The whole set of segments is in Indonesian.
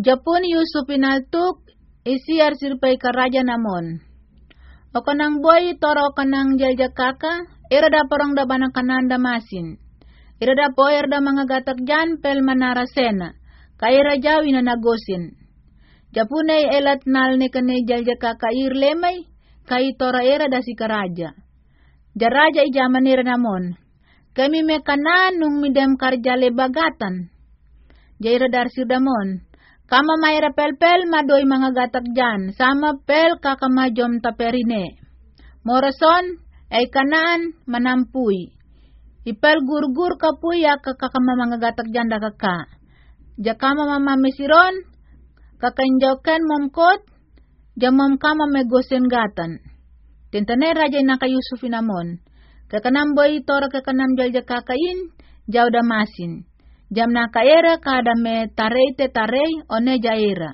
Japun Yusuf inaltuk isiar sirpai ka raja namon. O kanang boy toro kanang jalja kaka, ira da parang da kananda masin. Ira da poer da mga gatak jan pel manara sena, kaira jawi na nagosin. Japunay elat nal ni kanay jalja kaka ir lemay, kay tora era da si karaja. Jaraja ijaman nira namon, kami me kanan nung midem karja lebagatan. Jaira dar sirdamon, Kama mayra pel-pel madoy mga gatak dyan, sama pel kakamajom taperine. Morason, ay kanaan manampuy. Ipel gurgur kapuya kakakama mga gatak dyan da kaka. Jakama mama mesiron, kakanjaukan momkot, jamom kama megosen gatan. Tintane raja na kayusuf inamon. Kakanam boy tora kakanam jal jakakain, jau damasin jam na kaera kada me tarei te tarei one jaira.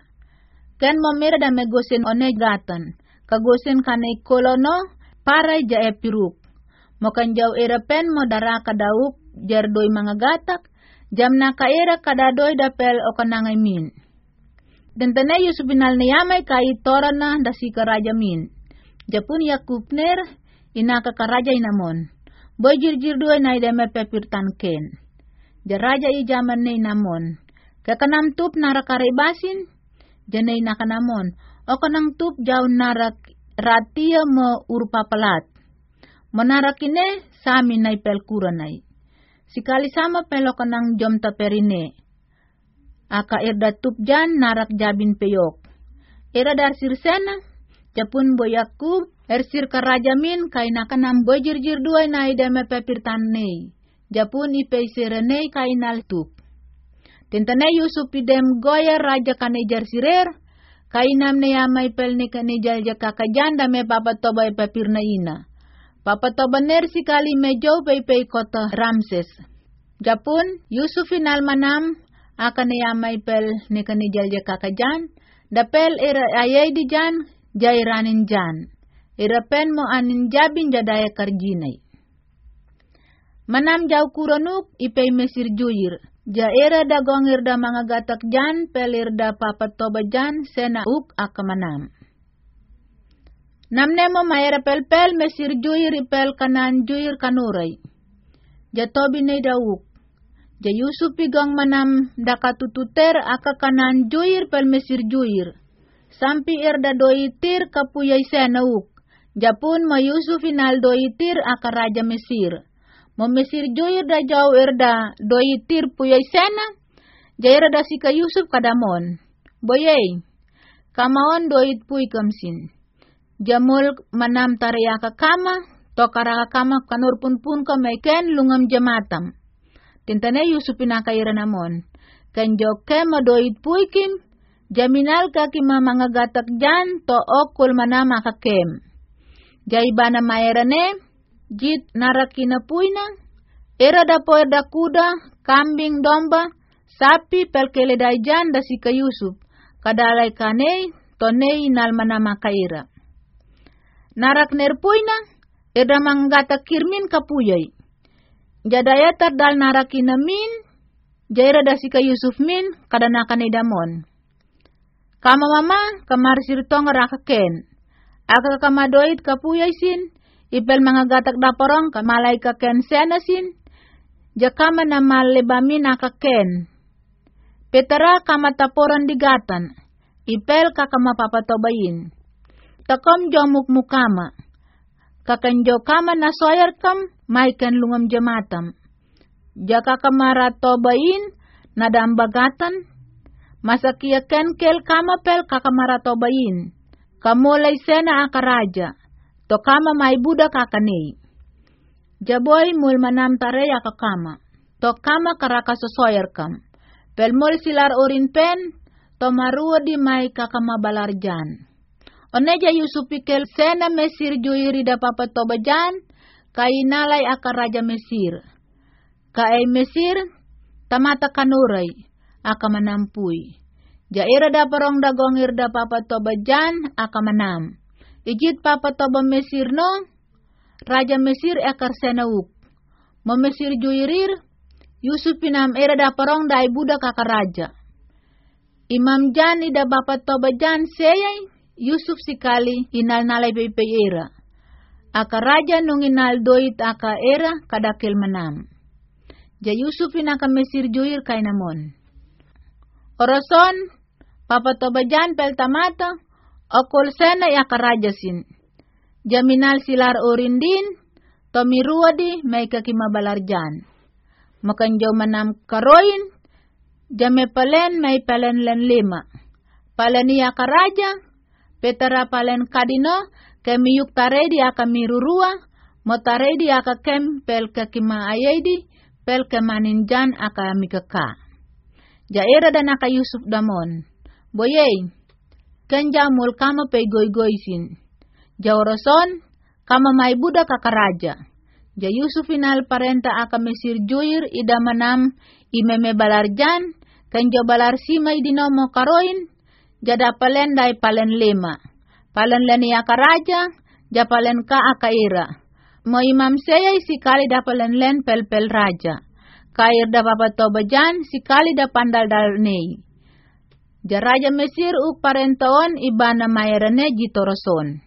Ken mo mira da me gosin one gatan, kagosin kane kolono parai ja e piruk. Mo kan jau era pen mo kadauk jar doi mga gatak, jam na kaera kada doi da pel o kanangay min. Dan tane yusupinal ni yamay kai torana da si karaja min. Japun yakupner inaka karaja inamon. Boy jir-jir doi na me pepirtan ken. Jaraja i jaman ni namon. Kakanam tup narak karibasin, janay nakanamon. O kanang tup jaw narak ratia mo urpa palat. Monarak ine, sami nay pelkuranay. Sikali sama pelo kanang jom taperine. Aka irda tup jan narak jabin peyok. Ira dar sirsena, japun boyaku, ersir karajamin kay nakanam boy jir-jir duay na ideme nei japun ipei serene kainal tup. Tentane Yusuf idem goya raja kanejar sirer, kainam ne yamai pel ne kanejar jaka kajanda me papa toba papir na ina. Papa toba ner sikali mejo pei pei kota Ramses. Japun Yusuf inal manam akan yamai pel ne kanejar jaka kajan, dapel era ayai di jan jairanin jan. Ira pen mo anin jabin jadaya karjinai. Manam jau kuranuk ipay mesir juyir. Ja era da gongir da mga gatak jan pelir da papat toba jan sena uk akamanam. Namne mo mayra pel-pel mesir juyir ipel kanan juyir kanuray. Ja tobi ne da uk. Ja Yusuf igong manam da katututer aka kanan juyir pel mesir juyir. Sampi erda doitir kapuyay sena uk. Japun ma Yusuf inal doitir aka raja Mesir Memesir joyir da jau erda doi tir puyai sena, jaira da sika Yusuf kadamon. Boyei, kamaon doit puy kamsin. Jamul manam taraya ka kama, tokara ka kama kanur pun pun ka meken lungam jamatam. Tintane Yusuf pinakaira namon. Kan joke ma doit puy kim, jaminal ka kima mga jan to okul manama ka kem. Jai bana maerane, jit narakina puina, era da kuda, kambing domba, sapi pelkele daijan da sika Yusuf, kadalai kanei, tonei nalmana makaira. Narak nerpuina, era manggata kirmin kapuyai. Jadayatar dal narakina min, jaira sika Yusuf min, kadanakan damon. Kama mama, kamar sirtong rakaken. Aka kamadoit kapuyay sin, ipel mga gatak daporong kamalay ka ken senasin, jakama na malebamin ken. Petara kamataporan digatan, ipel kakamapapatobayin. Takom jomuk mukama, kakanjo kama na soyar kam, may ken lungam jamatam. Jaka kamaratobayin, masakia ken kel kamapel kakamaratobayin. Kamulay sena akaraja to kama mai buda kakane. Jaboy mul manam tare ya kakama. To kama karaka sosoyer kam. Pel mul silar orin pen, to maruo di mai kakama balarjan. Oneja Yusuf pikel sena Mesir juiri da papa tobajan, kai nalay akar raja Mesir. Kai Mesir, tamata kanuray, aka manampui. Jaira da parong dagongir da papa tobajan, aka manam. Ijit papatoba Mesir no, Raja Mesir ekar senauk. Memesir juirir, Yusuf pinam era da parong dai budak kakak raja. Imam Jan ida bapat toba Jan seyay Yusuf sikali inal nalay pepe era. Aka raja nung inal doit aka era kadakil manam. Ja Yusuf inaka mesir juir kay namon. Orason, papatoba Jan pel tamata, okol sena aka raja sin. Jaminal silar orindin, tomiruadi may kakimabalar Jan makan jauh manam karoin, jame palen may palen len lima. Palen iya karaja, petara palen kadino, kemi yuk taredi aka mirurua, mo taredi aka kem pel kima ayedi, pel kemaninjan aka mikaka. Jaira dan aka Yusuf damon. Boyei, ken jamul kama pe goy goysin. Jawroson, kama may budak kakaraja. Ja Yusuf inal parenta aka mesir juir ida manam imeme balarjan jo balar sima idinomo karoin jada palen dai palen lima. Palen leni aka raja ja palen ka aka ira. Mo imam saya kali da palen len pel pel raja. Kair da papa tobajan kali da pandal dal nei. Ja raja Mesir u ibana mayarane jitoroson.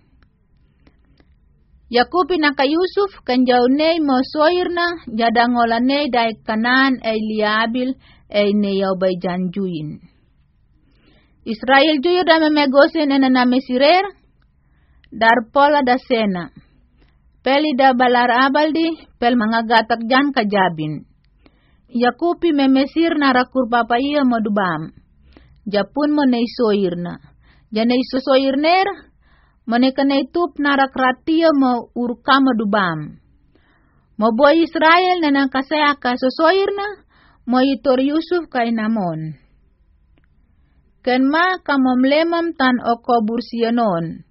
Yakupi naka Yusuf kan jaunei mo soirna jadangolane dai kanan ay liabil ay neyaw bay janjuin. Israel juyo da memegosen ena na mesirer dar pola da sena. Peli da balar abaldi pel mga gatak jan kajabin. Yakupi memesir narakur papa iya modubam. Japun mo nei soirna. Janei sosoirner Maneka na itup narak ratia mo urkama dubam. Mo boy Israel na nakasaya ka sosoir na, mo itor Yusuf kay namon. Ken ma kamomlemam tan oko bursianon.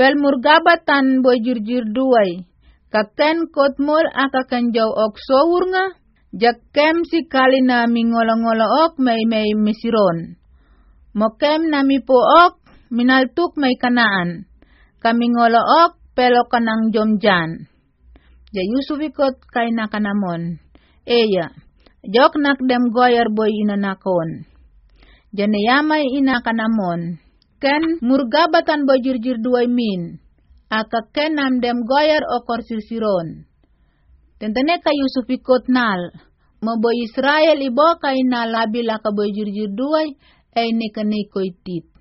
Pel murgabat tan boy jirjir duay. Kaken kotmol aka kanjaw ok sowur nga, jakem si kali na mingolo-ngolo ok may misiron. Mokem na mipo ok, minaltuk may kanaan kami ngolook pelo kanang jomjan. Ja Yusuf ikot kay nakanamon. Eya, jok nak dem goyer boy inanakon. Jane yamay inakanamon. Ken murgabatan boy jirjir min. Aka ken nam dem goyer o korsirsiron. Tentene ka Yusuf ikot nal. Maboy Israel ibo kay nalabil aka boy jirjir duay ay ni kanikoy tit.